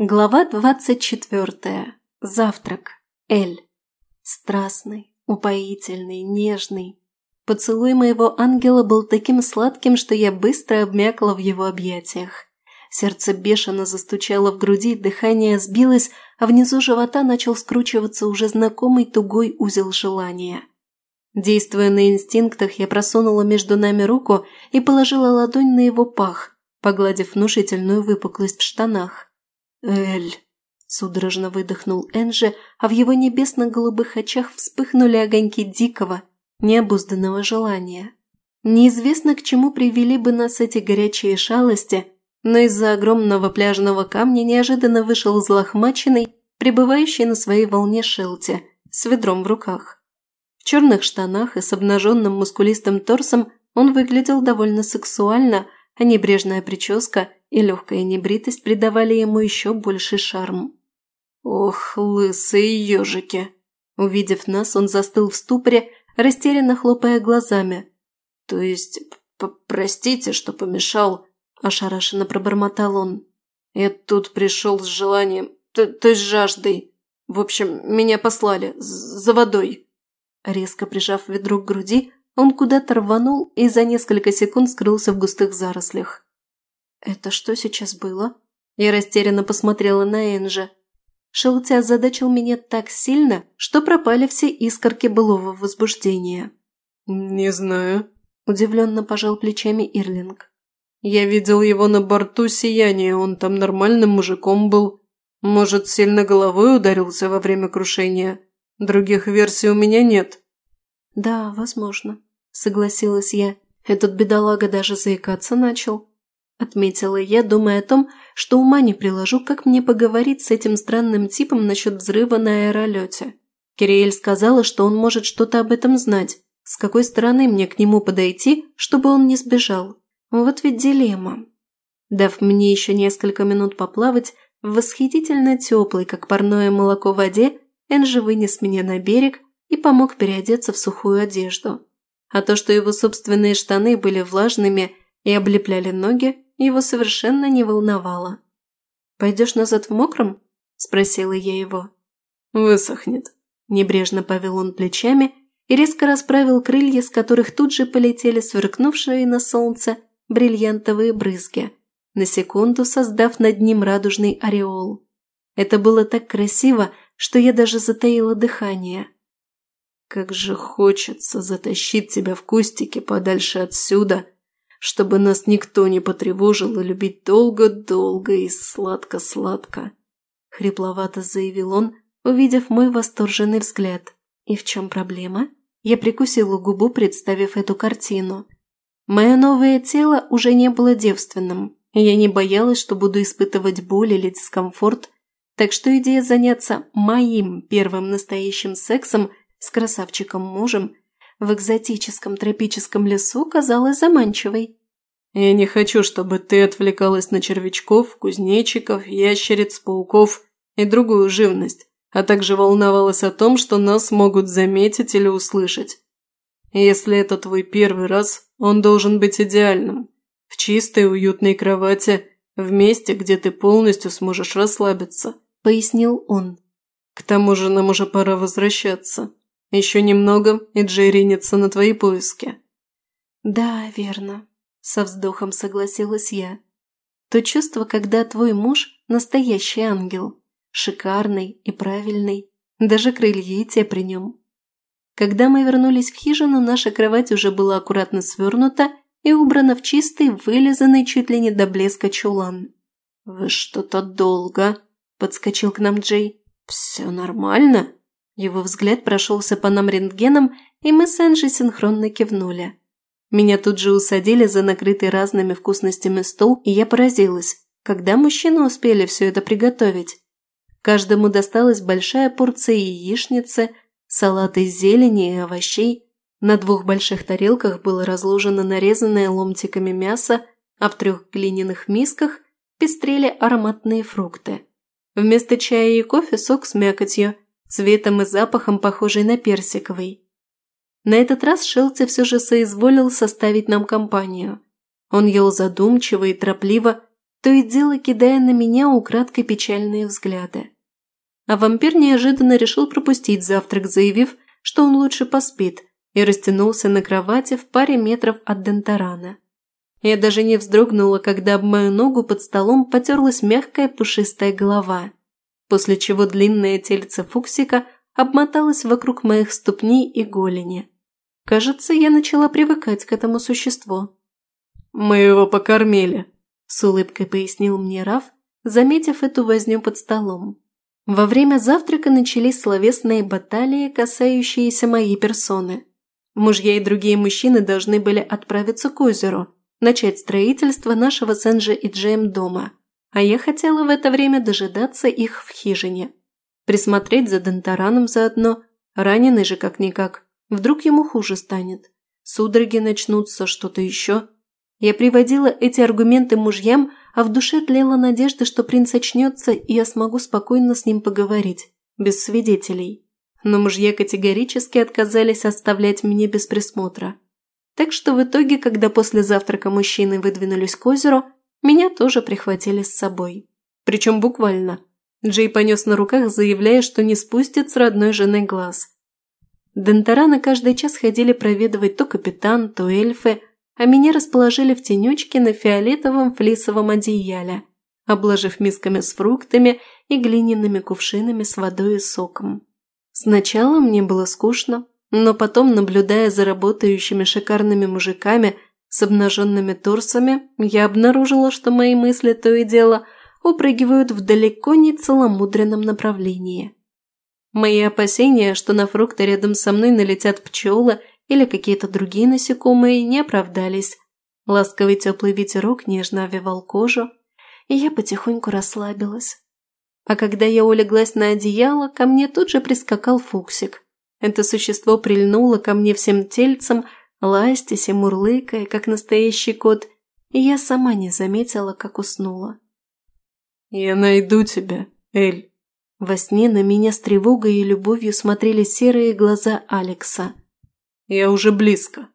Глава 24. Завтрак. Эль. Страстный, упоительный, нежный. Поцелуй моего ангела был таким сладким, что я быстро обмякла в его объятиях. Сердце бешено застучало в груди, дыхание сбилось, а внизу живота начал скручиваться уже знакомый тугой узел желания. Действуя на инстинктах, я просунула между нами руку и положила ладонь на его пах, погладив внушительную выпуклость в штанах. «Эль!» – судорожно выдохнул Энжи, а в его небесно-голубых очах вспыхнули огоньки дикого, необузданного желания. Неизвестно, к чему привели бы нас эти горячие шалости, но из-за огромного пляжного камня неожиданно вышел злохмаченный, пребывающий на своей волне Шелти, с ведром в руках. В черных штанах и с обнаженным мускулистым торсом он выглядел довольно сексуально, а небрежная прическа – и легкая небритость придавали ему еще больше шарм. «Ох, лысые ежики!» Увидев нас, он застыл в ступоре, растерянно хлопая глазами. «То есть, простите, что помешал», – ошарашенно пробормотал он. «Я тут пришел с желанием, то, то есть жаждой. В общем, меня послали за водой». Резко прижав ведро к груди, он куда-то рванул и за несколько секунд скрылся в густых зарослях. «Это что сейчас было?» Я растерянно посмотрела на Энжа. Шелти озадачил меня так сильно, что пропали все искорки былого возбуждения. «Не знаю», – удивленно пожал плечами Ирлинг. «Я видел его на борту сияния, он там нормальным мужиком был. Может, сильно головой ударился во время крушения? Других версий у меня нет». «Да, возможно», – согласилась я. Этот бедолага даже заикаться начал. Отметила я, думая о том, что ума не приложу, как мне поговорить с этим странным типом насчет взрыва на аэролете. Кириэль сказала, что он может что-то об этом знать. С какой стороны мне к нему подойти, чтобы он не сбежал? Вот ведь дилемма. Дав мне еще несколько минут поплавать, в восхитительно теплой, как парное молоко в воде, Энджи вынес меня на берег и помог переодеться в сухую одежду. А то, что его собственные штаны были влажными и облепляли ноги, его совершенно не волновало. «Пойдешь назад в мокром?» – спросила я его. «Высохнет», – небрежно повел он плечами и резко расправил крылья, с которых тут же полетели сверкнувшие на солнце бриллиантовые брызги, на секунду создав над ним радужный ореол. Это было так красиво, что я даже затаила дыхание. «Как же хочется затащить тебя в кустики подальше отсюда!» чтобы нас никто не потревожил и любить долго-долго и сладко-сладко», — хрипловато заявил он, увидев мой восторженный взгляд. «И в чем проблема?» Я прикусила губу, представив эту картину. Мое новое тело уже не было девственным, и я не боялась, что буду испытывать боль или дискомфорт, так что идея заняться моим первым настоящим сексом с красавчиком-мужем — в экзотическом тропическом лесу غزال заманчивой. «Я не хочу, чтобы ты отвлекалась на червячков, кузнечиков, ящериц, пауков и другую живность, а также волновалась о том, что нас могут заметить или услышать. Если это твой первый раз, он должен быть идеальным. В чистой, уютной кровати, в месте, где ты полностью сможешь расслабиться», – пояснил он. «К тому же нам уже пора возвращаться». Еще немного, и Джей ринется на твои поиски». «Да, верно», – со вздохом согласилась я. «То чувство, когда твой муж – настоящий ангел, шикарный и правильный, даже крылья и те при нем». Когда мы вернулись в хижину, наша кровать уже была аккуратно свернута и убрана в чистый, вылизанный чуть ли не до блеска чулан. «Вы что-то долго», – подскочил к нам Джей. «Все нормально?» Его взгляд прошелся по нам рентгеном, и мы с Энджи синхронно кивнули. Меня тут же усадили за накрытый разными вкусностями стол, и я поразилась, когда мужчины успели все это приготовить. Каждому досталась большая порция яичницы, салата из зелени и овощей. На двух больших тарелках было разложено нарезанное ломтиками мясо, а в трех глиняных мисках пестрели ароматные фрукты. Вместо чая и кофе сок с мякотью – цветом и запахом похожий на персиковый. На этот раз Шелти все же соизволил составить нам компанию. Он ел задумчиво и торопливо, то и дело кидая на меня украдкой печальные взгляды. А вампир неожиданно решил пропустить завтрак, заявив, что он лучше поспит, и растянулся на кровати в паре метров от Дентарана. Я даже не вздрогнула, когда об мою ногу под столом потерлась мягкая пушистая голова – после чего длинное тельце Фуксика обмоталось вокруг моих ступней и голени. Кажется, я начала привыкать к этому существу. «Мы его покормили», – с улыбкой пояснил мне Раф, заметив эту возню под столом. Во время завтрака начались словесные баталии, касающиеся моей персоны. Мужья и другие мужчины должны были отправиться к озеру, начать строительство нашего Сенджа и Джейм дома – а я хотела в это время дожидаться их в хижине. Присмотреть за Донтараном заодно, раненый же как-никак. Вдруг ему хуже станет. Судороги начнутся, что-то еще. Я приводила эти аргументы мужьям, а в душе тлела надежда, что принц очнется, и я смогу спокойно с ним поговорить, без свидетелей. Но мужья категорически отказались оставлять меня без присмотра. Так что в итоге, когда после завтрака мужчины выдвинулись к озеру, меня тоже прихватили с собой. Причем буквально. Джей понес на руках, заявляя, что не спустит с родной жены глаз. Дентарана каждый час ходили проведывать то капитан, то эльфы, а меня расположили в тенечке на фиолетовом флисовом одеяле, обложив мисками с фруктами и глиняными кувшинами с водой и соком. Сначала мне было скучно, но потом, наблюдая за работающими шикарными мужиками, с обнаженными торсами, я обнаружила, что мои мысли то и дело упрыгивают в далеко не целомудренном направлении. Мои опасения, что на фрукты рядом со мной налетят пчелы или какие-то другие насекомые, не оправдались. Ласковый теплый ветерок нежно овивал кожу, и я потихоньку расслабилась. А когда я улеглась на одеяло, ко мне тут же прискакал Фуксик. Это существо прильнуло ко мне всем тельцем – ластясь и мурлыкая, как настоящий кот, и я сама не заметила, как уснула. «Я найду тебя, Эль!» Во сне на меня с тревогой и любовью смотрели серые глаза Алекса. «Я уже близко!»